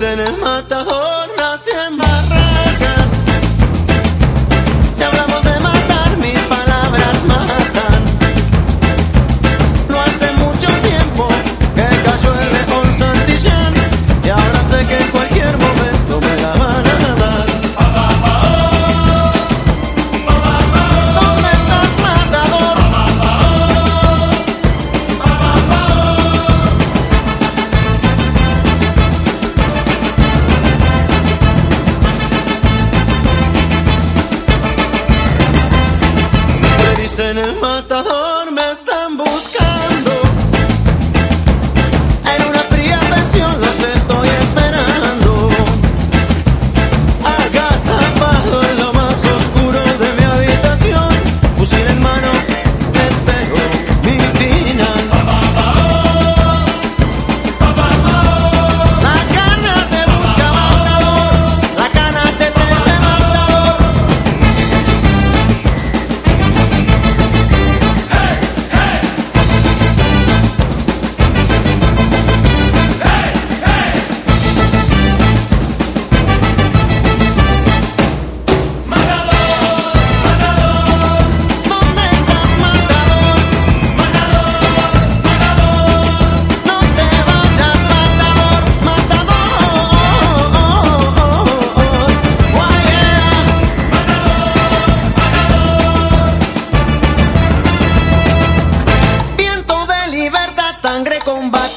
en mata matajo en el matador.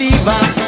negativa.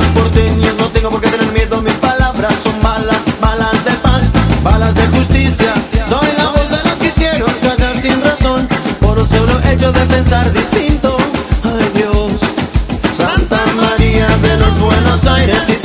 Señor porteño, no tengo por qué tener miedo, mis palabras son malas, balas de paz, balas de justicia. Soy la voz de los que hicieron callar sin razón, por un solo hecho de pensar distinto. Ay Dios, Santa María de los Buenos Aires.